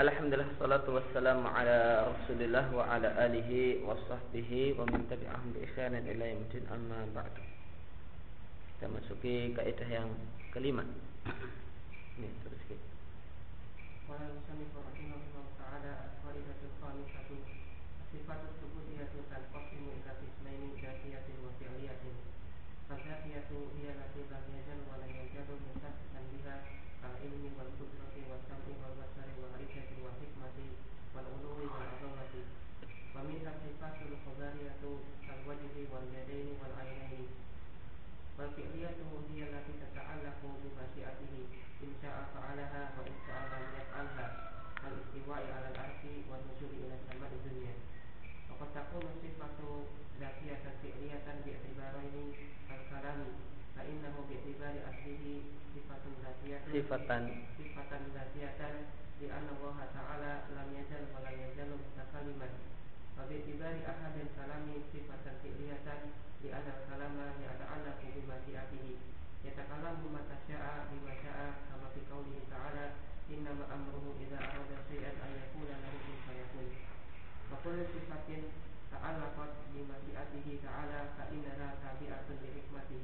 Alhamdulillah salatu wassalamu ala Rasulillah wa ala alihi wa sahbihi wa man tabi'ahum bi ihsanin ila yaumil amma ba'du. Kita masuki kaidah yang kelima. Ini terus kita. Wa rahimahullah ta'ala khamisatu ila wa fi'liyatin. Hiya wa كالعلم والقدرة والسمع والبصر والعزة والحكمة والعلو والعظمة ومنها الصفات الخبرية كالوجه واليدين والعينين والفعلية هي التي تتعلق بمشيئته إن شاء فعلها وإن شاء لم يفعلها كالاستواء على العرش والنزول إلى السماء الدنيا وقد تكون الصفة ذاتية فعلية باعتبارين الكلام فإنه باعتبار أصله صفة ذاتية صفة صفة ذاتية لأن الله تعالى لم يزل ولا يزال متكلما وباعتبار أحد الكلام صفة فعلية لأن الكلام يتعلق بمشيئته يتكلم متى شاء بما شاء كما في قوله تعالى إنما أمره إذا أراد شيئا أن يقول له كن فيكون وكل صفة تعلقت بمشيئته تعالى فإنها تابعة لحكمته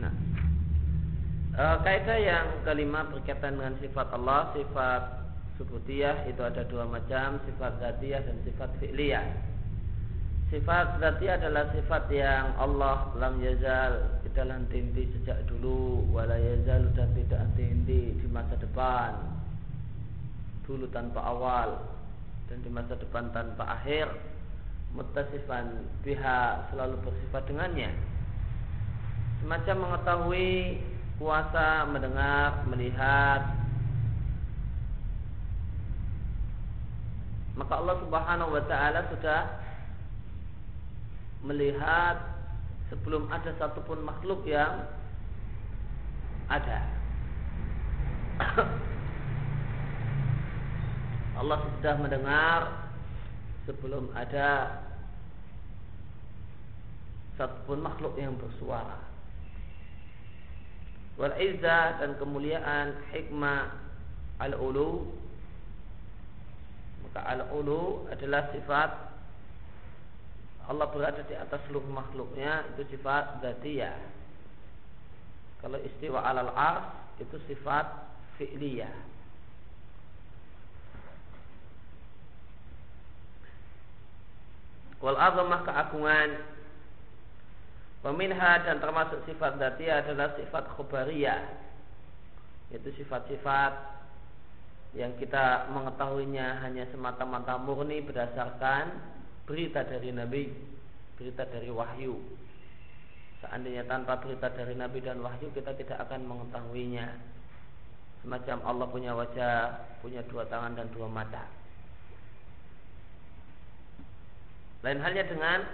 Nah, Eh, kaidah yang kelima berkaitan dengan sifat Allah, sifat subutiyah itu ada dua macam, sifat zatiyah dan sifat fi'liyah. Sifat zatiyah adalah sifat yang Allah lam yazal tidak henti sejak dulu, wala yazal dan tidak henti di masa depan, dulu tanpa awal dan di masa depan tanpa akhir, mutasifan biha selalu bersifat dengannya semacam mengetahui kuasa mendengar melihat. Maka Allah Subhanahu wa taala sudah melihat sebelum ada satupun makhluk yang ada. Allah sudah mendengar sebelum ada satupun makhluk yang bersuara wal izzah dan kemuliaan hikmah al ulu maka al ulu adalah sifat Allah berada di atas seluruh makhluknya itu sifat dzatiyah kalau istiwa alal ars itu sifat fi'liyah. Wal azamah keagungan Peminha dan termasuk sifat dati adalah sifat khobariyah Yaitu sifat-sifat yang kita mengetahuinya hanya semata-mata murni berdasarkan berita dari Nabi Berita dari wahyu. Seandainya tanpa berita dari Nabi dan wahyu kita tidak akan mengetahuinya. Semacam Allah punya wajah, punya dua tangan dan dua mata. Lain halnya dengan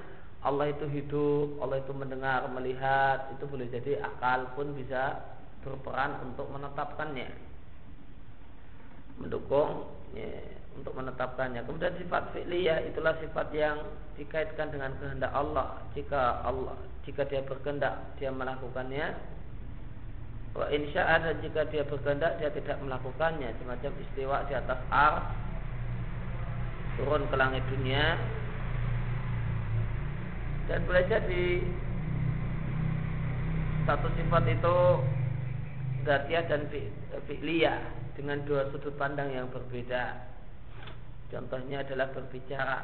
Allah itu hidup, Allah itu mendengar, melihat, itu boleh jadi akal pun bisa berperan untuk menetapkannya, mendukung ya, untuk menetapkannya. Kemudian sifat fi'liyah itulah sifat yang dikaitkan dengan kehendak Allah. Jika Allah, jika dia berkehendak, dia melakukannya. Wa insya ada jika dia berkehendak, dia tidak melakukannya. Semacam istiwa di atas ar, turun ke langit dunia, dan boleh jadi satu sifat itu datiah dan fi'liyah dengan dua sudut pandang yang berbeda. Contohnya adalah berbicara.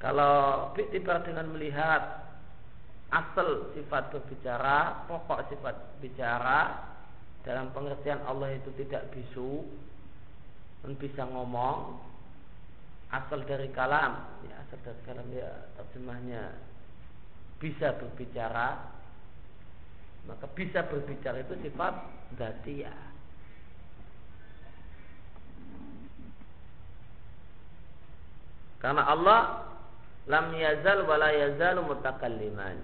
Kalau bi'tibar dengan melihat asal sifat berbicara, pokok sifat bicara dalam pengertian Allah itu tidak bisu dan bisa ngomong asal dari kalam ya asal dari kalam ya terjemahnya. Bisa berbicara maka bisa berbicara itu sifat datia karena Allah lam yazal wala yazal mutakalliman.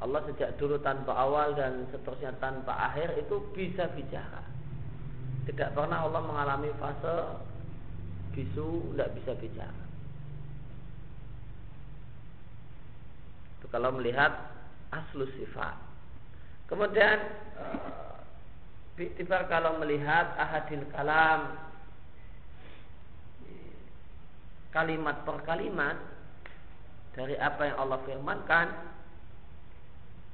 Allah sejak dulu tanpa awal dan seterusnya tanpa akhir itu bisa bicara. Tidak pernah Allah mengalami fase bisu tidak bisa bicara. Itu kalau melihat aslu sifat. Kemudian tiba eh, kalau melihat ahadil kalam kalimat per kalimat dari apa yang Allah firmankan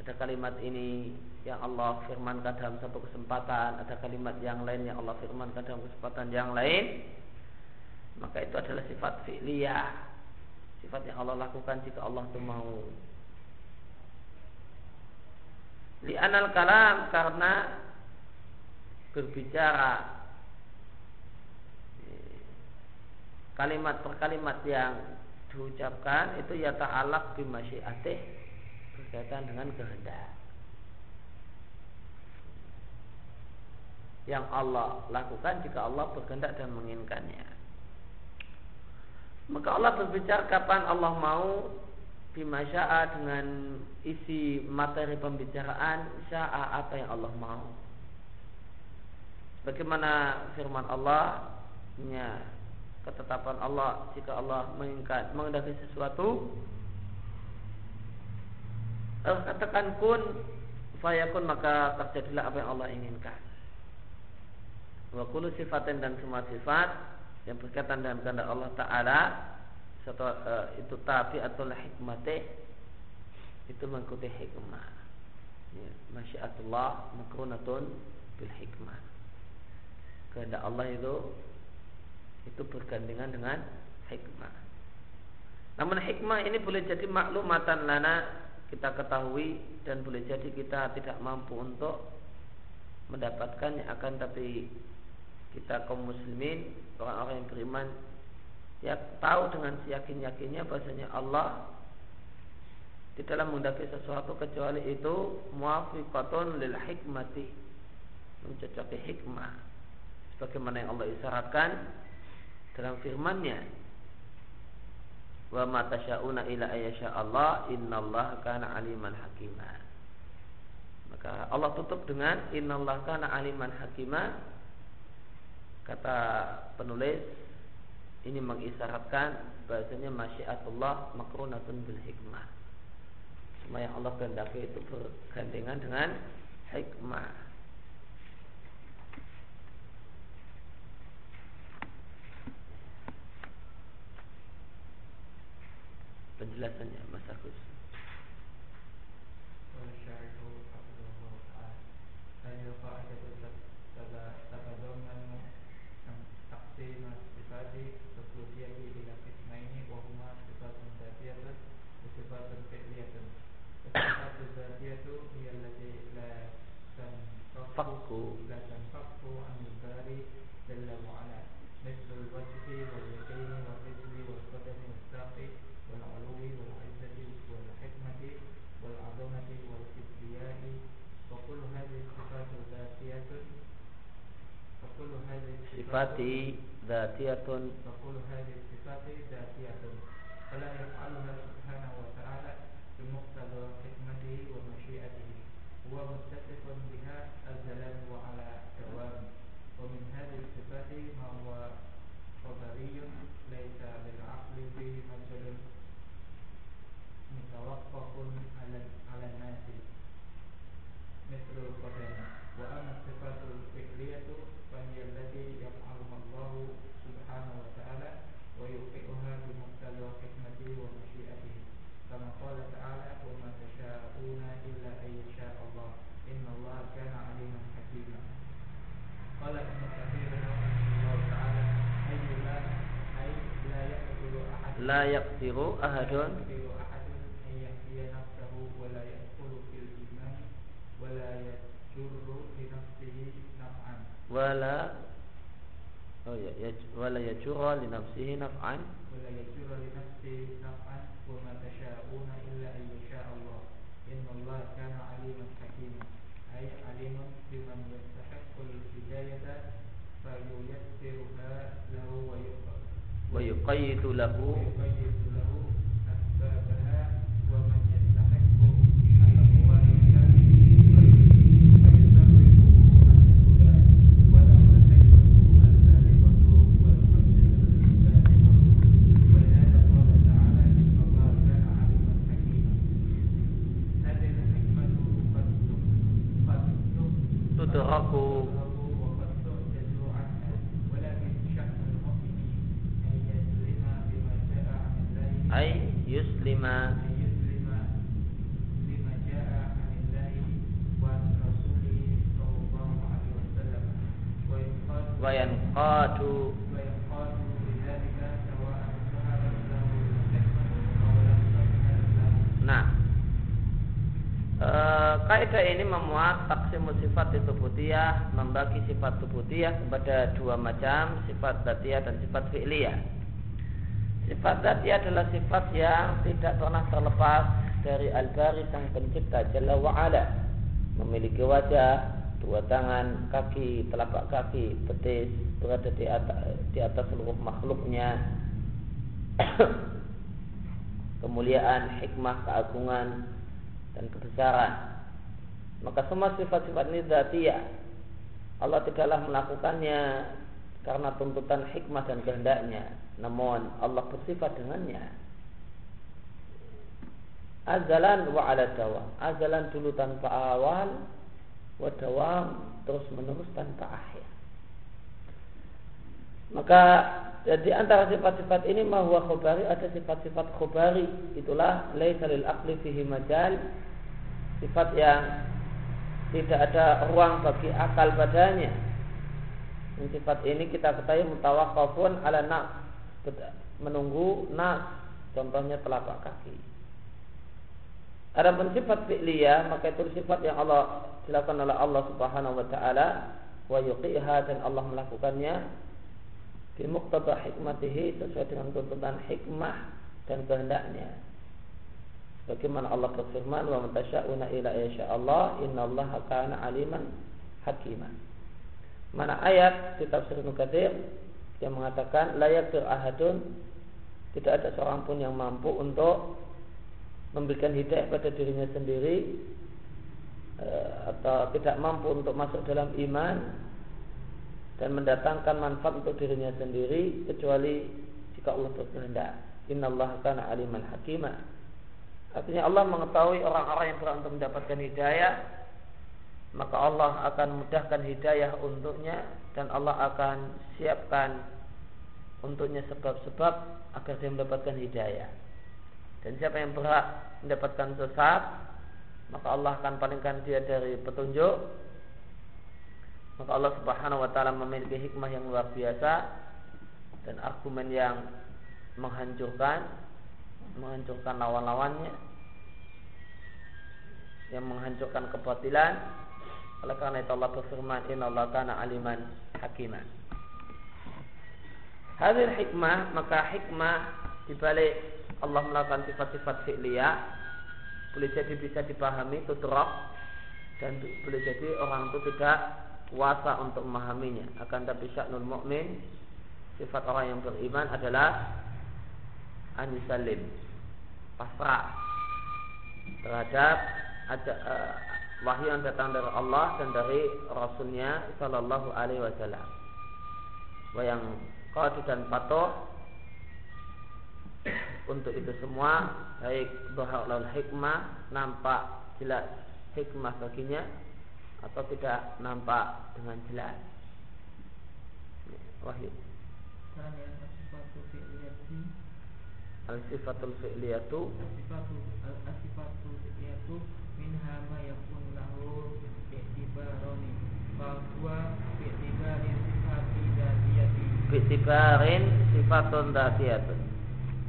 ada kalimat ini yang Allah firmankan dalam satu kesempatan ada kalimat yang lain yang Allah firmankan dalam kesempatan yang lain maka itu adalah sifat fi'liyah. Sifat yang Allah lakukan jika Allah itu mau. Li'anal kalam karena berbicara. Kalimat per kalimat yang diucapkan itu ya ta'alaq bimasyiatih berkaitan dengan kehendak. Yang Allah lakukan jika Allah berkehendak dan menginginkannya maka Allah berbicara kapan Allah mau bimasya'a dengan isi materi pembicaraan sya'a apa yang Allah mau. Bagaimana firman Allah nya ketetapan Allah jika Allah menginginkan mengendaki sesuatu. Allah katakan kun fayakun maka terjadilah apa yang Allah inginkan. Wa kullu sifatin dan semua sifat yang berkaitan dengan kehendak Allah taala setelah uh, itu tapi atau hikmate itu mengikuti hikmah. Ya, masyiatullah makrunatun bil hikmah. Kehendak Allah itu itu bergandengan dengan hikmah. Namun hikmah ini boleh jadi maklumatan lana kita ketahui dan boleh jadi kita tidak mampu untuk mendapatkannya. Akan tapi kita kaum muslimin orang-orang yang beriman ya tahu dengan yakin-yakinnya bahasanya Allah di dalam mendaki sesuatu kecuali itu muafiqatun lil hikmati mencocoki hikmah. Sebagaimana yang Allah isyaratkan dalam firman-Nya wa ma tasyauna ila ayyasha Allah innallaha kana aliman hakima. Maka Allah tutup dengan innallaha kana aliman hakima kata penulis ini mengisyaratkan bahasanya masyiatullah makrunatun bil hikmah. Semua yang Allah kehendaki itu bergandengan dengan hikmah. Penjelasannya Mas Agus. Sifati dzatiyatun Fakul hadhihi sifati dzatiyatun fala yaf'aluha subhanahu wa ta'ala bimuqtada hikmatihi wa masyiatihi huwa muttasifun biha azalan wa ala dawam wa min hadhihi sifati ma huwa qadariyun laysa lil aqli fihi majalun mutawaqqafun ala ala nasi mithlul qadam wa amma sifatul fi'liyatu fa hiya allati yaf'aluha Allah subhanahu wa ta'ala wa yuqi'uha bi muqtada hikmatihi wa masyiatihi kama qala ta'ala wa ma tasha'una illa an yasha Allah inna Allah kana 'aliman hakima qala ibn katsir rahimahullah ta'ala ay la ay la yaqdiru ahad la yaqdiru ahadun yaqdiru ولا يجر لنفسه نفعا. ولا يجر لنفسه نفعا وما تشاءون إلا أن يشاء الله. إن الله كان عليما حكيما. أي عليما بمن يستحق الهداية فييسرها له ويقيد له. ويقيد له sifat tubutiyah, membagi sifat tubutiyah kepada dua macam, sifat zatiyah dan sifat fi'liyah. Sifat zatiyah adalah sifat yang tidak pernah terlepas dari al-bari sang pencipta Jalla wa'ala. Memiliki wajah, dua tangan, kaki, telapak kaki, betis, berada di atas, di atas seluruh makhluknya. kemuliaan, hikmah, keagungan dan kebesaran. Maka semua sifat-sifat ini zatiyah. Allah tidaklah melakukannya karena tuntutan hikmah dan kehendaknya. Namun Allah bersifat dengannya. Azalan wa ala dawam. Azalan dulu tanpa awal, wa dawam terus menerus tanpa akhir. Maka di antara sifat-sifat ini mahwa khobari ada sifat-sifat khobari itulah laisa lil aqli fihi majal sifat yang tidak ada ruang bagi akal padanya. Dan sifat ini kita ketahui mutawakafun ala nas menunggu nas contohnya telapak kaki. Adapun sifat fi'liyah maka itu sifat yang Allah dilakukan oleh Allah Subhanahu wa taala wa yuqiha dan Allah melakukannya bimuqtada hikmatihi sesuai dengan tuntutan hikmah dan kehendaknya. Bagaimana Allah berfirman wa matasya'una ila Allah innallaha kana aliman hakiman. Mana ayat di tafsir Nukadir yang mengatakan layak ahadun tidak ada seorang pun yang mampu untuk memberikan hidayah pada dirinya sendiri eh, atau tidak mampu untuk masuk dalam iman dan mendatangkan manfaat untuk dirinya sendiri kecuali jika Allah berkehendak. Innallaha kana aliman hakima. Artinya Allah mengetahui orang-orang yang berhak untuk mendapatkan hidayah, maka Allah akan mudahkan hidayah untuknya dan Allah akan siapkan untuknya sebab-sebab agar dia mendapatkan hidayah. Dan siapa yang berhak mendapatkan sesat, maka Allah akan palingkan dia dari petunjuk maka Allah Subhanahu wa taala memiliki hikmah yang luar biasa dan argumen yang menghancurkan menghancurkan lawan-lawannya. Yang menghancurkan kebatilan. Oleh karena itu Allah berfirman innallaha kana aliman hakiman Hadir hikmah maka hikmah dibalik Allah melakukan sifat-sifat fi'liyah boleh jadi bisa dipahami tudrak dan boleh jadi orang itu tidak kuasa untuk memahaminya. Akan tapi syaknul mukmin sifat orang yang beriman adalah anisalim, pasrah terhadap ada, uh, wahyu yang datang dari Allah dan dari Rasulnya Shallallahu Alaihi Wasallam. Yang kau dan patuh untuk itu semua baik berhalal hikmah nampak jelas hikmah baginya atau tidak nampak dengan jelas wahyu. Karena sesuatu Al-sifatul fi'liyatu. Al-sifatul fi'liyatu Minha yakun lahu Iktibaroni Bahwa sifati sifatun datiyatun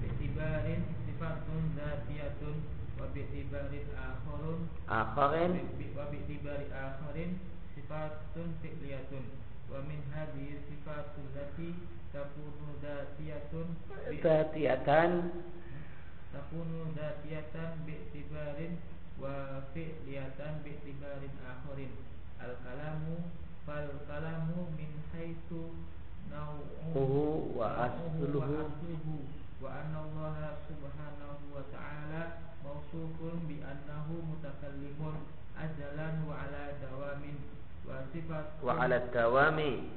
Iktibarin sifatun datiyatun Wabiktibarin akharun. Akharin. Wabiktibarin akharin Sifatun fi'liyatun. Wa min hadhi sifatul dati takunu datiyatun datiyatan. Takunu datiyatan bi'tibarin wa fi'liyatan bi'tibarin akhirin. Al kalamu fal kalamu min haitsu nau'uhu wa asluhu wa anna Allah subhanahu wa ta'ala mausufun bi annahu mutakallimun azalan wa ala dawamin wa sifat wa ala dawami.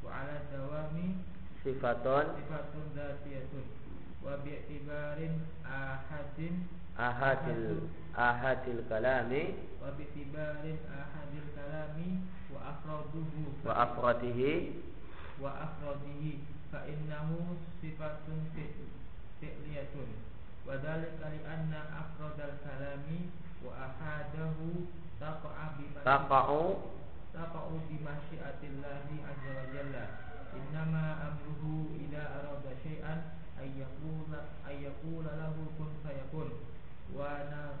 wa ala dawami sifatun. Sifatun dzatiyatun. Wa bi'tibarin ahadin ahadil ahadil kalami. Wa bi'tibarin ahadil kalami wa afraduhu. Wa afradihi. Wa afradihi. Fa innahu sifatun fi'liyatun. Wa dzalika li anna afradal kalami wa ahadahu taqa'a bi taqa'u. taqa'u bi masyiatillahi azza wa jalla innama amruhu idza arada syai'an ayyaqula ayyaqula lahu kun fayakun wa na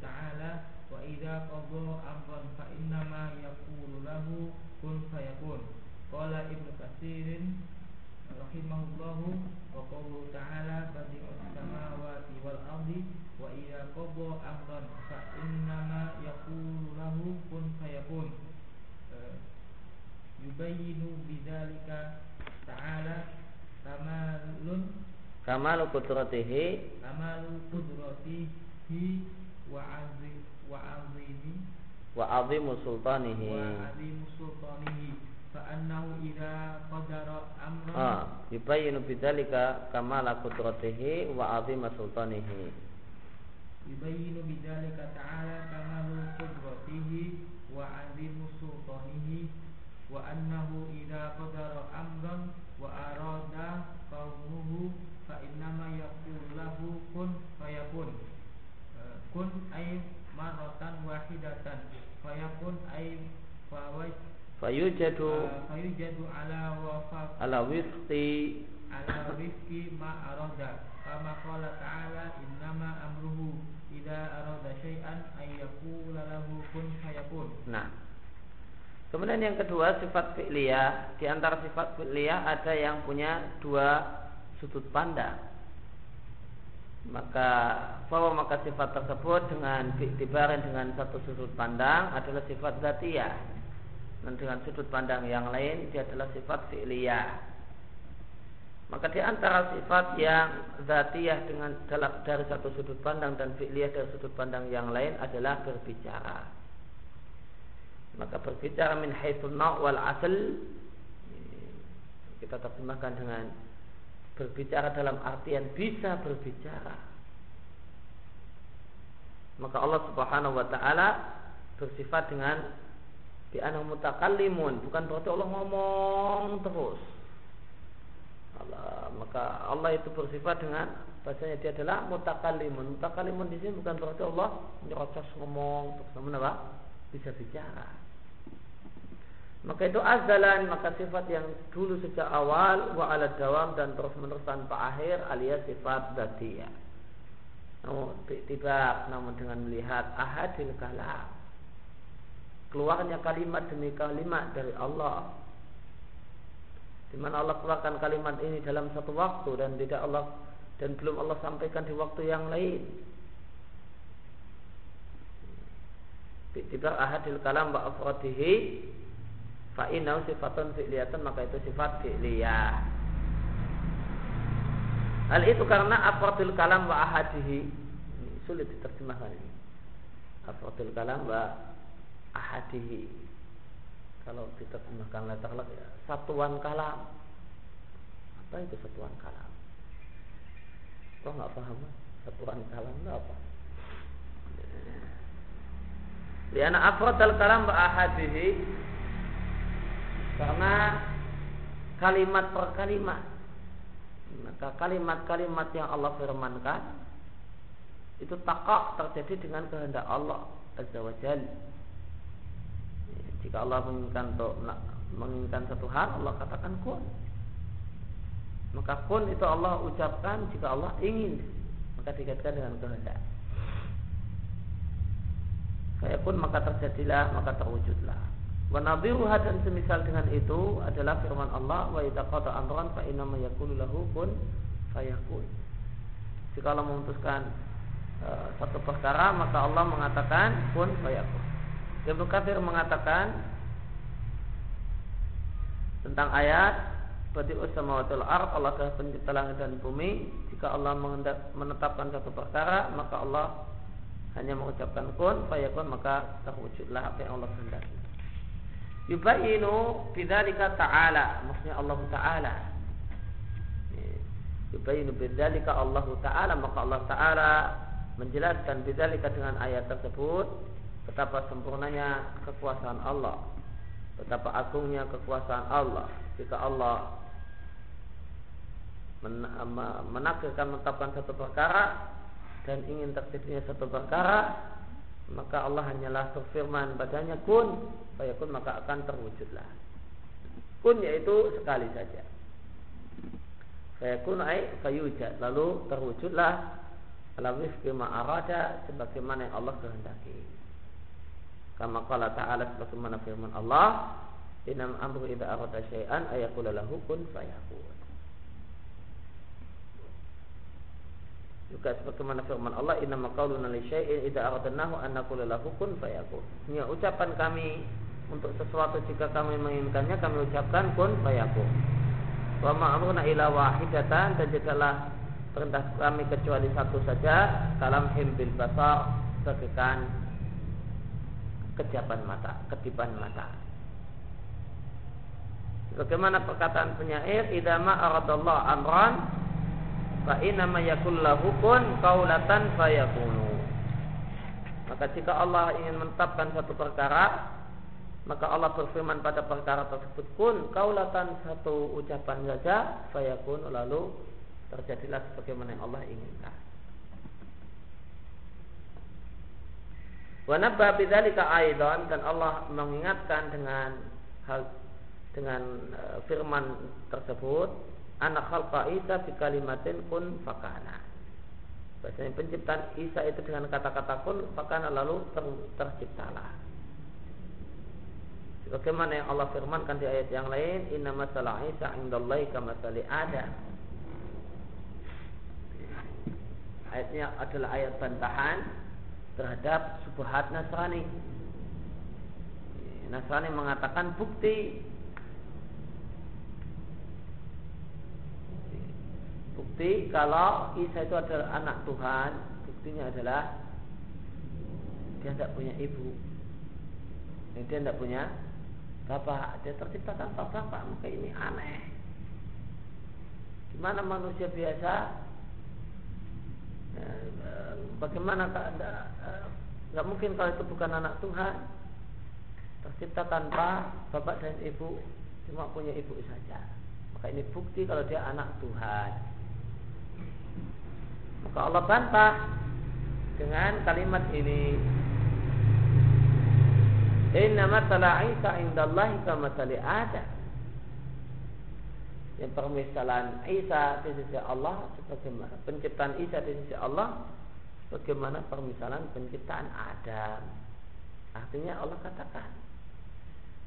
ta'ala wa idza qada amran fa innama yaqulu lahu kun fayakun qala ibnu katsirin wa qawluhu ta'ala badi'us samawati wal ardi wa idza qada amran yubayyinu bidzalika ta'ala kamalun kamalu qudratihi kamalu qudratihi wa azim wa azimi. Wa azimu sultanihi. Wa azimu sultanihi. Fa annahu idza qadara amran. Ah yubayyinu bidzalika kamala qudratihi wa azima sultanihi. Yubayyinu bidzalika ta'ala kamalu qudratihi wa azimu sultanihi wa annahu idza qadara amran wa arada qawmuhu fa innama yaqulu lahu kun fayakun kun ay maratan wahidatan fayakun ay fawaj fayujadu fayujadu ala wafaq ala wifqi ala wifqi ma arada kama qala ta'ala innama amruhu idza arada syai'an ay yaqulu lahu kun fayakun nah Kemudian yang kedua sifat fi'liyah. Di antara sifat fi'liyah ada yang punya dua sudut pandang. Maka bahwa maka sifat tersebut dengan dibarin dengan satu sudut pandang adalah sifat zatiyah. Dan dengan sudut pandang yang lain dia adalah sifat fi'liyah. Maka di antara sifat yang zatiyah dengan dari satu sudut pandang dan fi'liyah dari sudut pandang yang lain adalah berbicara maka berbicara min haitsun wal asal kita terjemahkan dengan berbicara dalam artian bisa berbicara maka Allah Subhanahu wa taala bersifat dengan di mutakallimun bukan berarti Allah ngomong terus. Allah, maka Allah itu bersifat dengan bahasanya dia adalah mutakallimun. Mutakallimun di sini bukan berarti Allah nyerocos ngomong terus namun apa? Bisa bicara. Maka itu azalan maka sifat yang dulu sejak awal wa ala dawam dan terus menerus tanpa akhir alias sifat dzatiyah. Namun tiba namun dengan melihat ahadil kalam keluarnya kalimat demi kalimat dari Allah di mana Allah keluarkan kalimat ini dalam satu waktu dan tidak Allah dan belum Allah sampaikan di waktu yang lain. Tiba ahadil kalam wa afradihi fa innahu sifatun fi'liyatan maka itu sifat fi'liyah. Hal itu karena afradil kalam wa ahadihi. Sulit diterjemahkan ini. Afradil kalam wa ahadihi. Kalau kita terjemahkan letter ya satuan kalam. Apa itu satuan kalam? Kok nggak paham satuan kalam itu apa Liana afrad al kalam ahadihi karena kalimat per kalimat maka kalimat-kalimat yang Allah firmankan itu takak terjadi dengan kehendak Allah Azza wa Jalla jika Allah menginginkan untuk menginginkan satu hal, Allah katakan kun. Maka kun itu Allah ucapkan jika Allah ingin, maka dikaitkan dengan kehendak. Saya pun maka terjadilah, maka terwujudlah. Wa nadhiruha dan semisal dengan itu adalah firman Allah wa idza qata amran fa inna ma lahu kun fayakun. Jika Allah memutuskan uh, satu perkara maka Allah mengatakan kun fayakun. Ibnu Katsir mengatakan tentang ayat seperti usamawatul ard Allah telah pencipta langit dan bumi jika Allah menetapkan satu perkara maka Allah hanya mengucapkan kun fayakun maka terwujudlah apa yang Allah kehendaki. Yubayinu bidzalika ta'ala. Maksudnya Allah taala. Yubayinu bidzalika Allah taala. Maka Allah taala menjelaskan bidzalika dengan ayat tersebut. Betapa sempurnanya kekuasaan Allah. Betapa agungnya kekuasaan Allah. Jika Allah menakdirkan menetapkan satu perkara dan ingin terjadinya satu perkara maka Allah hanyalah berfirman padanya kun fayakun maka akan terwujudlah. Kun yaitu sekali saja. Fayakun ay fayujad lalu terwujudlah. Alawif bima arada sebagaimana yang Allah kehendaki. Kama qala ta'ala sebagaimana firman Allah inam amru idza arada syai'an ayakula lahu kun fayakun juga sebagaimana firman Allah inna maqauluna li syai'in idza aradnahu an naqula lahu kun fayakun. Ini ucapan kami untuk sesuatu jika kami menginginkannya kami ucapkan kun fayakun. Wa ma'amruna ila wahidatan dan jikalah perintah kami kecuali satu saja kalam himbil basar bagaikan kejapan mata, kedipan mata. Bagaimana perkataan penyair idama aradallah amran fa inna ma yakul lahu kun qaulatan fayakunu. Maka jika Allah ingin menetapkan satu perkara maka Allah berfirman pada perkara tersebut kun kaulatan satu ucapan saja fayakun lalu terjadilah sebagaimana yang Allah inginkan. Wa nabba bidzalika aidan dan Allah mengingatkan dengan hal dengan uh, firman tersebut anak khalqa Isa bi kalimatin kun fakana. Bahasanya penciptaan Isa itu dengan kata-kata kun fakana lalu ter, terciptalah. Bagaimana yang Allah firmankan di ayat yang lain, Inna masalah Isa indallahi kama Adam. Ayatnya adalah ayat bantahan terhadap subhat Nasrani. Nasrani mengatakan bukti Bukti kalau Isa itu adalah anak Tuhan, buktinya adalah dia tidak punya ibu. Dan dia tidak punya bapak. Dia tercipta tanpa bapak, maka ini aneh. Gimana manusia biasa? Ya, bagaimana nggak mungkin kalau itu bukan anak Tuhan tercipta tanpa bapak dan ibu cuma punya ibu saja maka ini bukti kalau dia anak Tuhan maka Allah bantah dengan kalimat ini. Inna matala Isa indallahi kama Adam. Yang permisalan Isa di sisi Allah sebagaimana penciptaan Isa di sisi Allah bagaimana permisalan penciptaan Adam. Artinya Allah katakan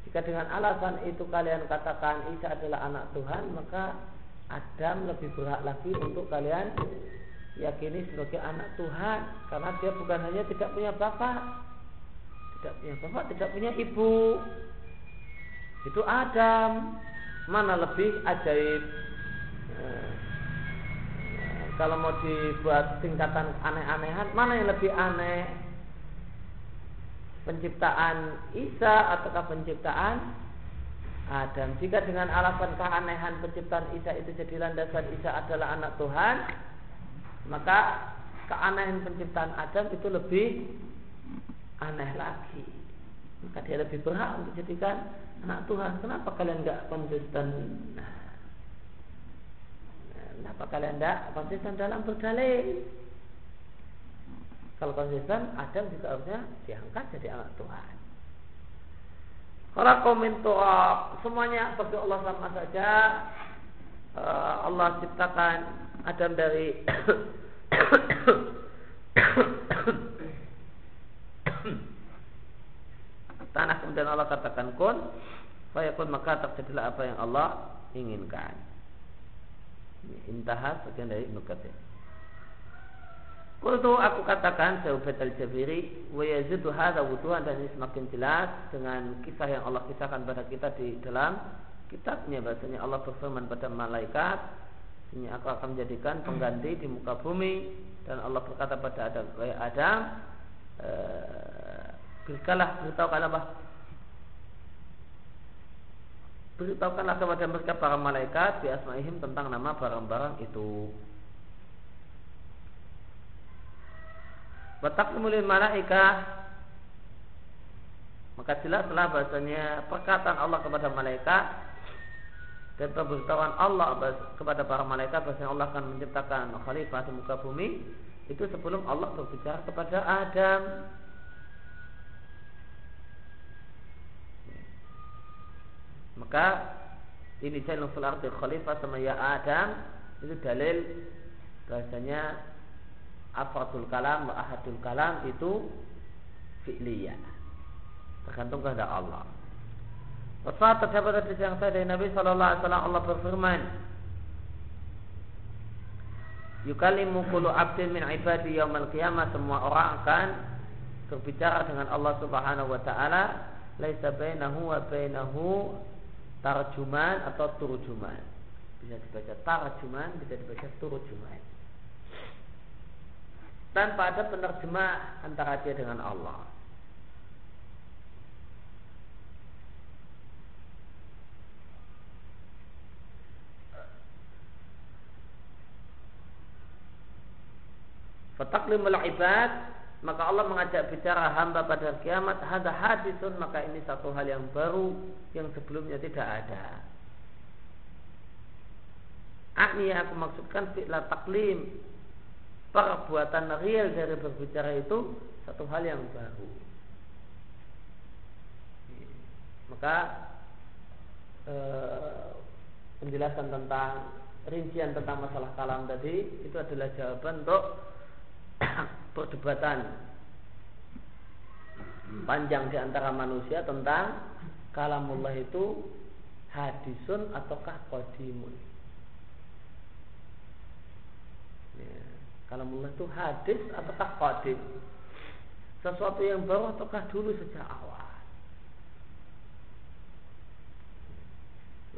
jika dengan alasan itu kalian katakan Isa adalah anak Tuhan maka Adam lebih berhak lagi untuk kalian yakini sebagai anak Tuhan karena dia bukan hanya tidak punya bapak tidak punya bapak tidak punya ibu. Itu Adam. Mana lebih ajaib? Eh, kalau mau dibuat tingkatan aneh-anehan mana yang lebih aneh? Penciptaan Isa ataukah penciptaan Adam? Jika dengan alasan keanehan penciptaan Isa itu jadi landasan Isa adalah anak Tuhan maka keanehan penciptaan Adam itu lebih aneh lagi. Maka dia lebih berhak untuk jadikan anak Tuhan. Kenapa kalian nggak konsisten? Nah, kenapa kalian tidak konsisten dalam berdalil? Kalau konsisten Adam juga harusnya diangkat jadi anak Tuhan. Kalau komentar semuanya bagi Allah sama saja eh, Allah ciptakan Adam dari tanah kemudian Allah katakan kun pun maka terjadilah apa yang Allah inginkan. Intaha sekian dari Ibnu Katsir. Kultu aku katakan Sa'ubat al-Jabiri Wa hadha wuduhan Dan ini semakin jelas Dengan kisah yang Allah kisahkan pada kita Di dalam kitabnya bahasanya Allah berfirman pada malaikat ini aku akan menjadikan pengganti di muka bumi. Dan Allah berkata pada Adam, Adam e, beritahulah beritahukan apa? Beritahukanlah kepada mereka para malaikat di asmaihim tentang nama barang-barang itu. Watak kemuliaan malaikah. Maka jelaslah bahasanya perkataan Allah kepada malaikat dan pemberitahuan Allah kepada para malaikat bahasanya Allah akan menciptakan khalifah di muka bumi itu sebelum Allah berbicara kepada Adam maka ini jalan fil khalifah sama ya Adam itu dalil bahasanya afratul kalam wa ahadul kalam itu fi'liyah tergantung kepada Allah. Saat terdapat hadis yang saya dari Nabi Shallallahu Alaihi Wasallam Allah berfirman, Yukalimu kulu abdin min ibadi yaumal qiyamah semua orang akan berbicara dengan Allah Subhanahu wa taala laisa bainahu wa bainahu tarjuman atau turjuman. Bisa dibaca tarjuman, bisa dibaca turjuman. Tanpa ada penerjemah antara dia dengan Allah. Fataklimul ibad maka Allah mengajak bicara hamba pada kiamat ada hadisun maka ini satu hal yang baru yang sebelumnya tidak ada. Akni aku maksudkan fi'la taklim perbuatan real dari berbicara itu satu hal yang baru. Maka eh, penjelasan tentang rincian tentang masalah kalam tadi itu adalah jawaban untuk perdebatan panjang di antara manusia tentang kalamullah itu hadisun ataukah qadimun. Ya, kalamullah itu hadis ataukah qadim? Sesuatu yang baru ataukah dulu sejak awal?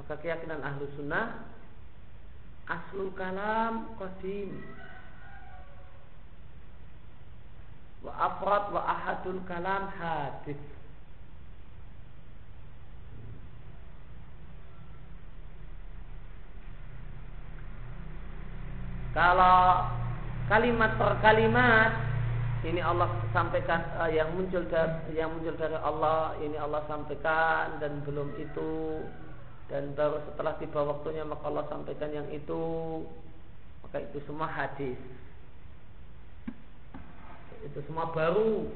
Maka keyakinan ahlu sunnah aslul kalam qadim wa afrad wa ahadul kalam hadis. Kalau kalimat per kalimat ini Allah sampaikan uh, yang muncul dari yang muncul dari Allah ini Allah sampaikan dan belum itu. Dan baru setelah tiba waktunya maka Allah sampaikan yang itu. Maka itu semua hadis itu semua baru.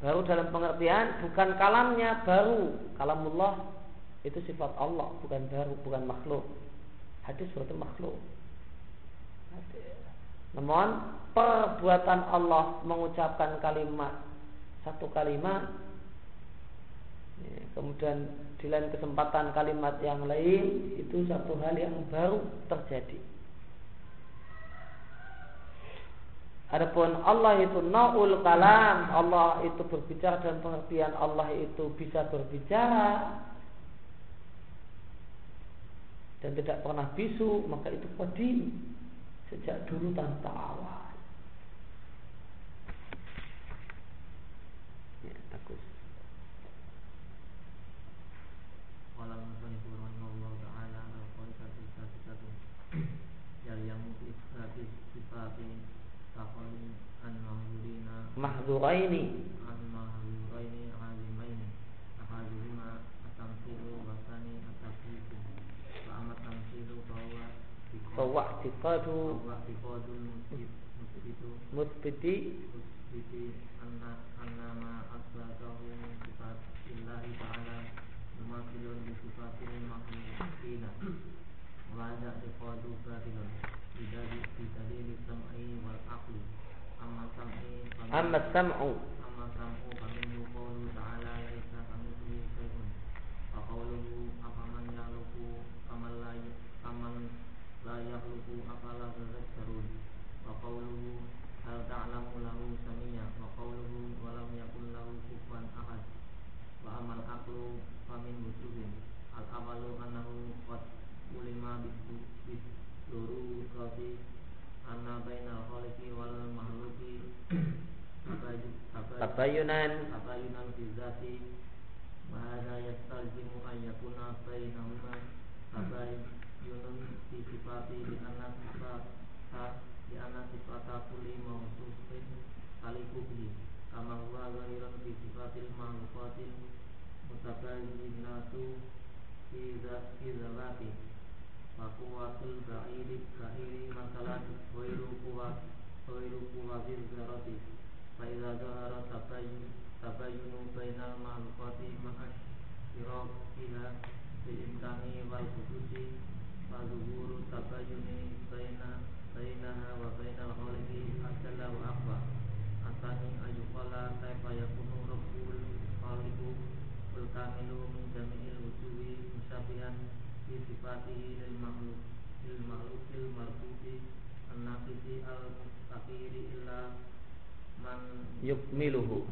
Baru dalam pengertian bukan kalamnya baru. Kalamullah itu sifat Allah bukan baru bukan makhluk. Hadis berarti makhluk. Namun perbuatan Allah mengucapkan kalimat satu kalimat kemudian di lain kesempatan kalimat yang lain itu satu hal yang baru terjadi Adapun Allah itu naul kalam, Allah itu berbicara dan pengertian Allah itu bisa berbicara dan tidak pernah bisu, maka itu qadim sejak dulu tanpa awal. Ya. Walau taala al-qaidah yang mahdzuraini an mahdzuraini azimaini ahaduhuma at-tamthilu wa thani at-tafsiru wa amma tamthilu bahwa i'tiqadu musbiti musbiti anna anna ma asbatahu min sifatillahi ta'ala. Mumathilun bi sifatil makhluqina. Wa hadha i'tiqadu batilun bidalil sam'i wal aqli amma sam'i Amma sam'u. Amma sam'u faminhu qawlu ta'ala Laisa kamithlihi syai'un Wa qawluhu afaman ya'luku Aman la Aman la ya'luku Afala tazakkarun Wa qawluhu Hal ta'lamu lahu samiyya Wa qawluhu Walam yakun lahu kufuan ahad wa amal aklu famin anna bainal khaliqi wal mahluki tabayunan. tabayunan fi zati. Wa hadha yastalzimu an yakuna bainahuma tabayunun fi sifati di anna sifat di anna sifata kulli mawsufin taliku bihi kama huwa ghairan fi sifatil makhluqatil mutabayyinatu fi fi zalati wa quwwatul ba'iri ba'iri masalah ghairu quwwat ghairu quwwatil zarati fa idza zahara tabayyun tabayyunu bainal makhluqati ma'a syirakiha bil imkani wal khususi. Fa zuhuru tabayyuni baina bainaha wa bainal khaliqi ajalla wa aqwa. Asani ayuqala kaifa yakunu fi sifatihi lil makhluk lil makhlukil marfuti an-nafisi al-mustaqiri illa man yukmiluhu.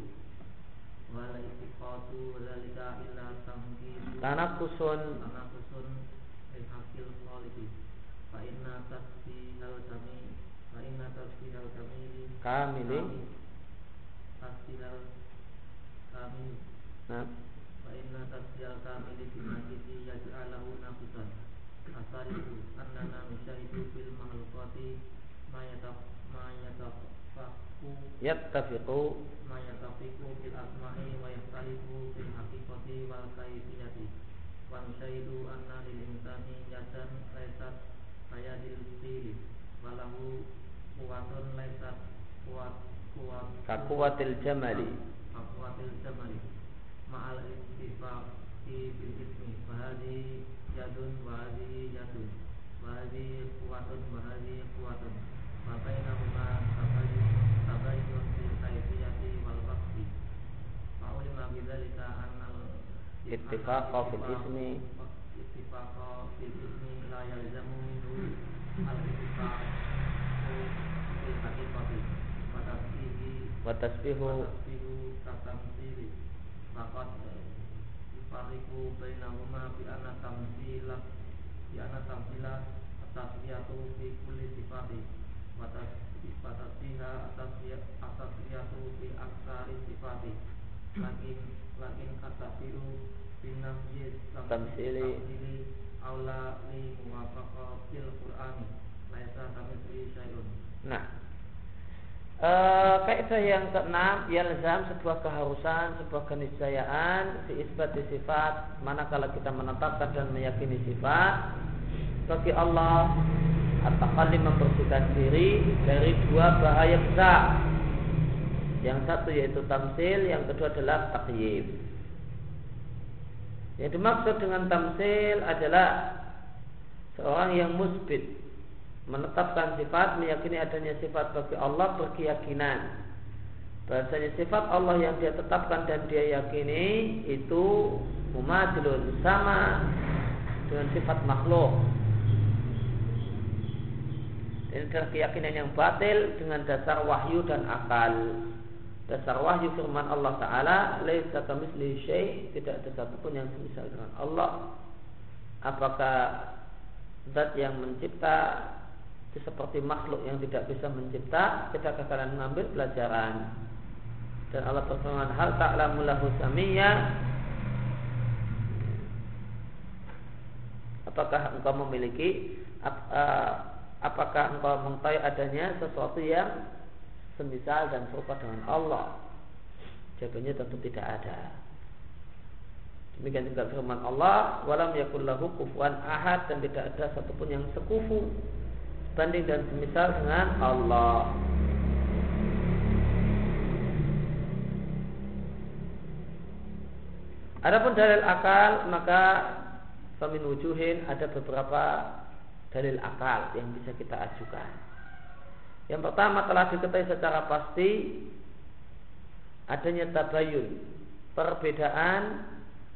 Wala istiqatu dzalika illa tamkisu tanakusun tanakusun il hakil khaliqi. Fa inna tasbihal kami fa inna tasbihal kamili. Kamili tasbihal kami nah fa inna tasbihal kamili binakisi yaj'alahu naqisan asarifu annana nusyahidu fil mahlukati ma yataf ma yatafaqu yattafiqu ma bil asma'i wa yahtalifu fil haqiqati wal kaifiyati wa nusyahidu anna lil insani yadan laysat kayadil fili walahu kuwatun laysat kuwat ma'al ittifaqi bil ismi wa hadhihi yadun wa hadhihi yadun wa hadhihi kuwatun wa hadhihi kuwatun wa bainahuma tabayyun tabayyun fil kaifiyati wal waqti fa ulima bidzalika annal Ittifaqa fil ismi. ittifaqa fil ismi la yalzamu minhu al ittifaqu fil haqiqati wa tasbihi wa tasbihu Maka Ifariku bainahuma bi anna tamsilat Bi anna tamsilat Atasbiyatu fi kulli sifati Watasbiha atasbiyatu fi aksari sifati. Lakin Lakin atasbihu Binafyi Tamsili. Aula li muwafaqatil Qur'ani. Laisa kamitsli syai'un. Nah Eh, kaidah yang keenam yalzam sebuah keharusan, sebuah keniscayaan di isbat sifat manakala kita menetapkan dan meyakini sifat bagi Allah atau kali membersihkan diri dari dua bahaya besar. Yang satu yaitu tamsil, yang kedua adalah takyib. Yang dimaksud dengan tamsil adalah seorang yang musbit menetapkan sifat, meyakini adanya sifat bagi Allah berkeyakinan. Bahasanya sifat Allah yang dia tetapkan dan dia yakini itu umadilun sama dengan sifat makhluk. Ini adalah keyakinan yang batil dengan dasar wahyu dan akal. Dasar wahyu firman Allah Ta'ala laisa kamitsli syai tidak ada satupun yang semisal dengan Allah. Apakah zat yang mencipta seperti makhluk yang tidak bisa mencipta kita kalian mengambil pelajaran. Dan Allah berfirman hal ta'lamu lahu apakah engkau memiliki apakah engkau mengetahui adanya sesuatu yang semisal dan serupa dengan Allah? Jawabannya tentu tidak ada. Demikian juga firman Allah walam yakul lahu kufuwan ahad dan tidak ada satupun yang sekufu banding dan semisal dengan Allah. Adapun dalil akal maka Famin wujuhin ada beberapa dalil akal yang bisa kita ajukan. Yang pertama telah diketahui secara pasti adanya tabayun, perbedaan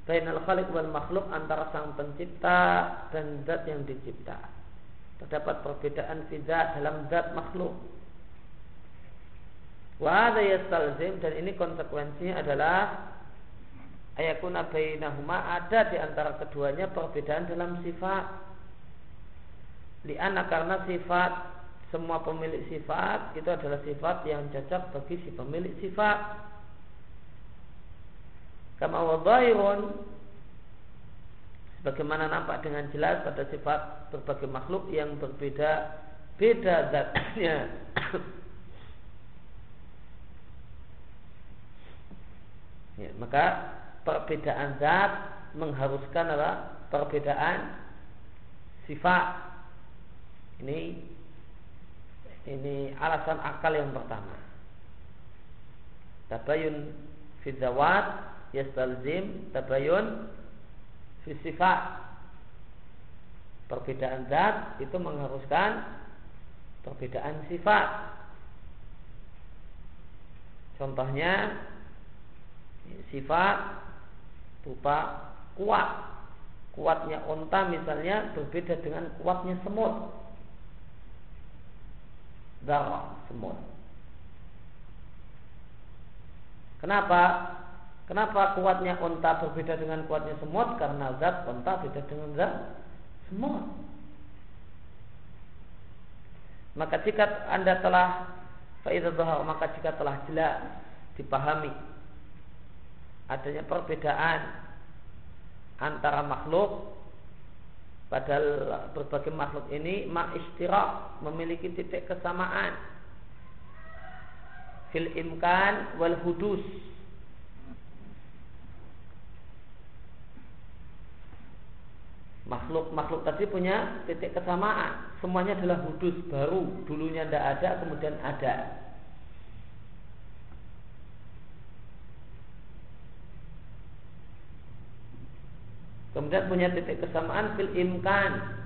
bainal khaliq wal makhluk antara sang pencipta dan zat yang dicipta terdapat perbedaan tidak dalam zat makhluk. Wa yastalzim dan ini konsekuensinya adalah ayakuna bainahuma ada di antara keduanya perbedaan dalam sifat. Liana karena sifat semua pemilik sifat itu adalah sifat yang cocok bagi si pemilik sifat. Kama wadhairun sebagaimana nampak dengan jelas pada sifat berbagai makhluk yang berbeda beda zatnya ya, maka perbedaan zat mengharuskan apa? Perbedaan sifat. Ini ini alasan akal yang pertama. Tabayun fi zawat yastalzim tabayun sifat. Perbedaan zat itu mengharuskan perbedaan sifat. Contohnya sifat berupa kuat. Kuatnya onta misalnya berbeda dengan kuatnya semut. Darah semut. Kenapa? Kenapa kuatnya onta berbeda dengan kuatnya semut? Karena zat onta beda dengan zat semut. Maka jika anda telah faidah maka jika telah jelas dipahami adanya perbedaan antara makhluk padahal berbagai makhluk ini ma memiliki titik kesamaan fil imkan wal hudus makhluk-makhluk tadi punya titik kesamaan semuanya adalah hudus baru dulunya tidak ada kemudian ada Kemudian punya titik kesamaan fil imkan.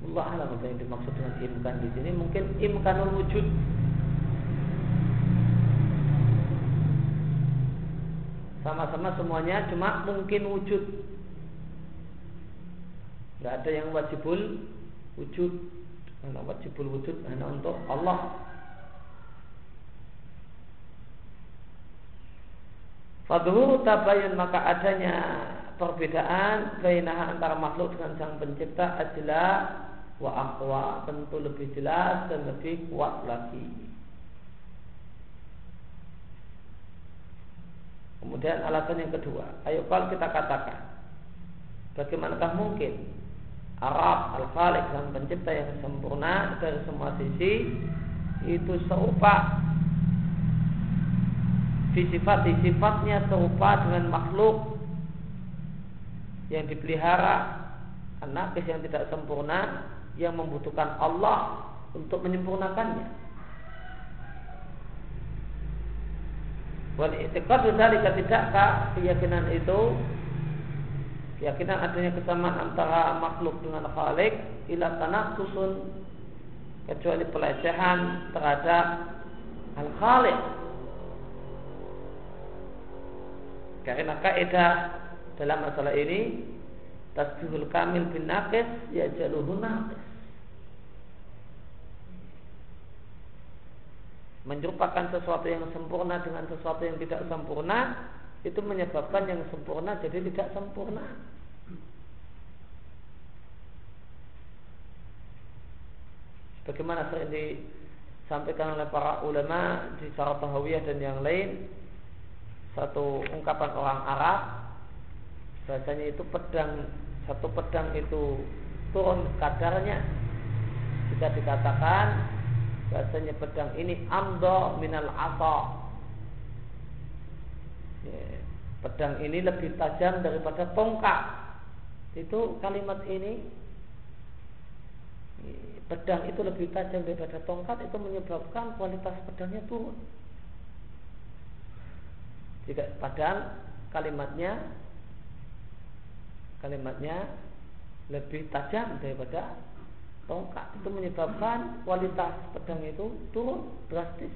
Allah alam apa yang dimaksud dengan imkan di sini mungkin imkanul wujud. Sama-sama semuanya cuma mungkin wujud. Tidak ada yang wajibul wujud. Karena wajibul wujud hanya untuk Allah Fadhuru tabayun maka adanya perbedaan bainah antara makhluk dengan sang pencipta adalah wa aqwa tentu lebih jelas dan lebih kuat lagi. Kemudian alasan yang kedua, ayo kalau kita katakan bagaimanakah mungkin Arab al-Khaliq sang pencipta yang sempurna dari semua sisi itu serupa Fisifati sifatnya serupa dengan makhluk yang dipelihara anak yang tidak sempurna yang membutuhkan Allah untuk menyempurnakannya. Wal i'tiqad dzalika tidakkah keyakinan itu keyakinan adanya kesamaan antara makhluk dengan Khalik ila tanaqqusun kecuali pelecehan terhadap al-Khaliq Karena kaidah dalam masalah ini tasbihul kamil bin naqis ya jaluhu naqis. Menyerupakan sesuatu yang sempurna dengan sesuatu yang tidak sempurna itu menyebabkan yang sempurna jadi tidak sempurna. Bagaimana sering disampaikan oleh para ulama di cara tahawiyah dan yang lain satu ungkapan orang Arab bahasanya itu pedang satu pedang itu turun kadarnya jika dikatakan bahasanya pedang ini amdo minal asa pedang ini lebih tajam daripada tongkat. Itu kalimat ini pedang itu lebih tajam daripada tongkat itu menyebabkan kualitas pedangnya turun. Jika padahal kalimatnya kalimatnya lebih tajam daripada tongkat. Itu menyebabkan kualitas pedang itu turun drastis.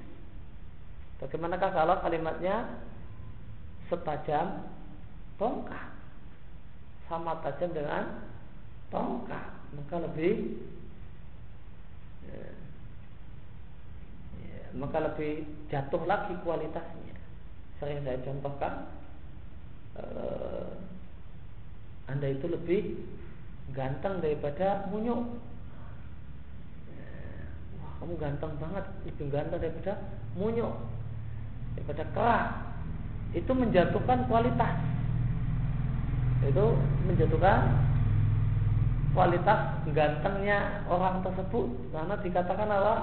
Bagaimanakah kalau kalimatnya setajam tongkat sama tajam dengan tongkat maka lebih ya, maka lebih jatuh lagi kualitasnya. Sering saya contohkan uh, anda itu lebih ganteng daripada munyuk. Wah kamu ganteng banget lebih ganteng daripada munyuk daripada kerak itu menjatuhkan kualitas. Itu menjatuhkan kualitas gantengnya orang tersebut. Karena dikatakan apa?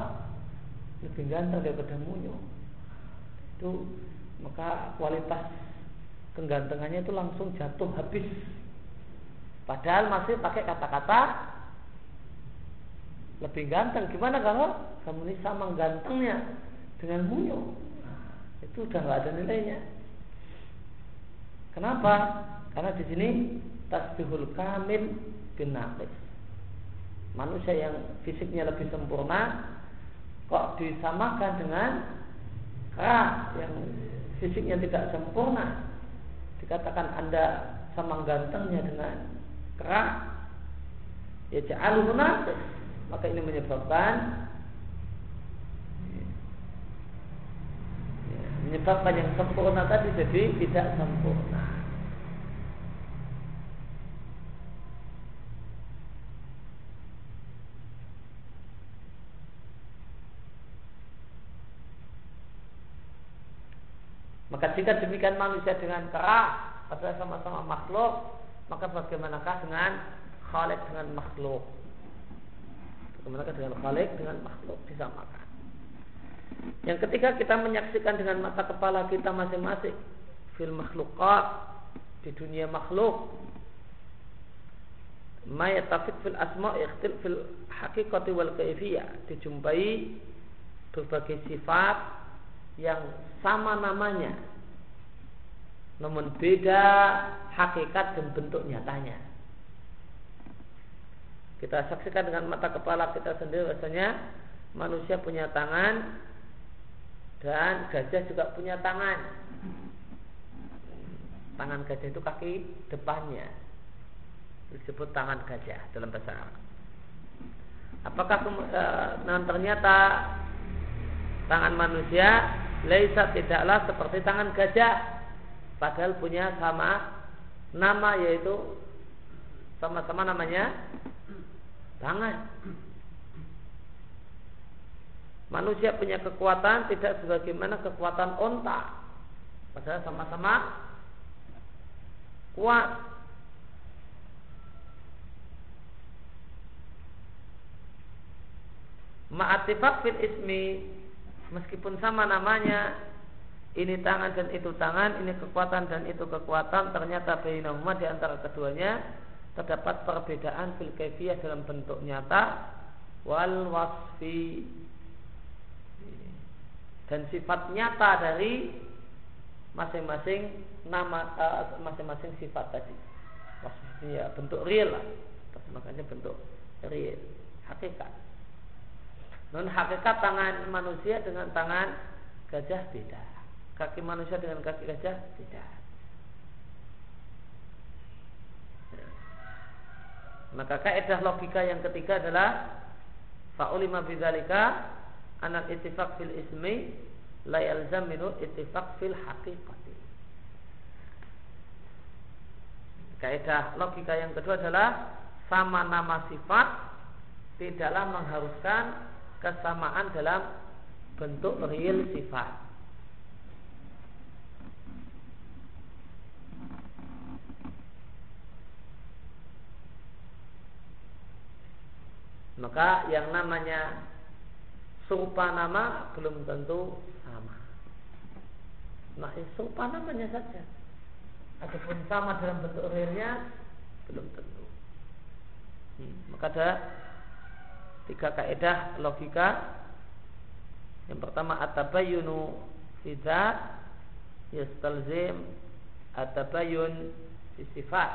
Lebih ganteng daripada munyuk. Itu maka kualitas kegantengannya itu langsung jatuh habis. Padahal masih pakai kata-kata lebih ganteng. Gimana kalau kamu ini sama gantengnya dengan nah, itu udah nggak ada nilainya kenapa? Karena di sini tasbihul kamil bin manusia yang fisiknya lebih sempurna kok disamakan dengan kera yang fisiknya tidak sempurna? Dikatakan anda sama gantengnya dengan kerak ya ja'aluhu maka ini menyebabkan ya, menyebabkan yang sempurna tadi jadi tidak sempurna Maka jika demikian manusia dengan kerak adalah sama-sama makhluk, maka bagaimanakah dengan khalik dengan makhluk? Bagaimanakah dengan khalik dengan makhluk? Disamakan? Yang ketiga kita menyaksikan dengan mata kepala kita masing-masing. Fil makhlukat di dunia makhluk. Ma yatafik fil asma ikhtil fil hakikati wal kaifiyah. Dijumpai berbagai sifat yang sama namanya namun beda hakikat dan bentuk nyatanya. Kita saksikan dengan mata kepala kita sendiri rasanya manusia punya tangan dan gajah juga punya tangan. Tangan gajah itu kaki depannya. Disebut tangan gajah dalam bahasa Arab. Apakah nah, ternyata tangan manusia Laisa tidaklah seperti tangan gajah Padahal punya sama Nama yaitu Sama-sama namanya Tangan. Manusia punya kekuatan Tidak sebagaimana kekuatan onta. Padahal sama-sama Kuat. Ma'atifak fil ismi meskipun sama namanya ini tangan dan itu tangan, ini kekuatan dan itu kekuatan, ternyata bainahuma di antara keduanya terdapat perbedaan fil dalam bentuk nyata wal wasfi dan sifat nyata dari masing-masing nama uh, masing-masing sifat tadi. Maksudnya bentuk real lah. Makanya bentuk real, hakikat. Non hakikat tangan manusia dengan tangan gajah beda. Kaki manusia dengan kaki gajah beda. Maka kaidah logika yang ketiga adalah fa'ulima bidzalika anal ittifaq fil ismi la yalzam minhu ittifaq fil haqiqati. Kaidah logika yang kedua adalah sama nama sifat tidaklah mengharuskan kesamaan dalam bentuk real sifat. Maka yang namanya serupa nama belum tentu sama. Nah, serupa namanya saja. Ataupun sama dalam bentuk realnya belum tentu. Hmm, maka ada tiga kaidah logika. Yang pertama at-tabayyunu fi dzat yastalzim at-tabayyun fi sifat.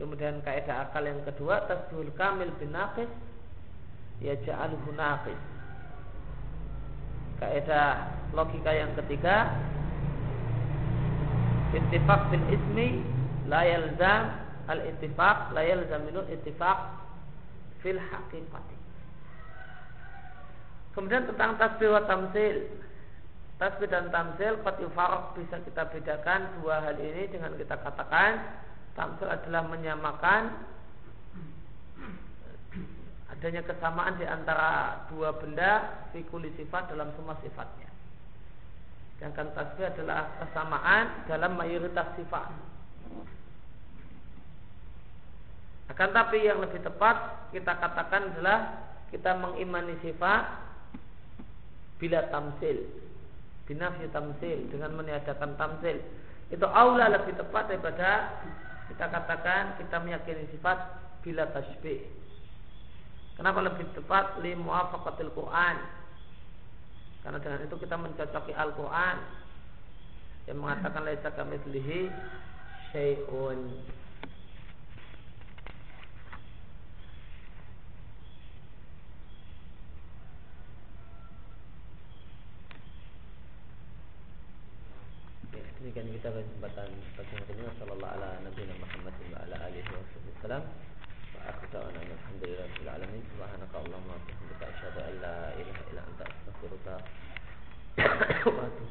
Kemudian kaidah akal yang kedua tasbihul kamil bin naqis yaj'aluhu naqis. Kaidah logika yang ketiga ittifaq fil ismi la yalzam al-ittifaq la yalzam minhu ittifaq fil haqiqati. Kemudian tentang tasbih wa tamsil tasbih dan tamsil qad bisa kita bedakan dua hal ini dengan kita katakan tamsil adalah menyamakan adanya kesamaan di antara dua benda fikuli sifat dalam semua sifatnya. Sedangkan tasbih adalah kesamaan dalam mayoritas sifat. Akan tapi yang lebih tepat kita katakan adalah kita mengimani sifat bila tamsil. Binafi tamsil dengan meniadakan tamsil. Itu aula lebih tepat daripada kita katakan kita meyakini sifat bila tasbih. Kenapa lebih tepat li muwafaqatil Quran? Karena dengan itu kita mencocoki Al-Quran yang mengatakan laisa kamitslihi syai'un. Demikian kita kesempatan pagi ini sallallahu ala nabiyina Muhammad wa ala alihi wasallam wa akhiru alhamdulillahi alamin subhanaka allahumma wa bihamdika asyhadu an la ilaha illa anta astaghfiruka wa atubu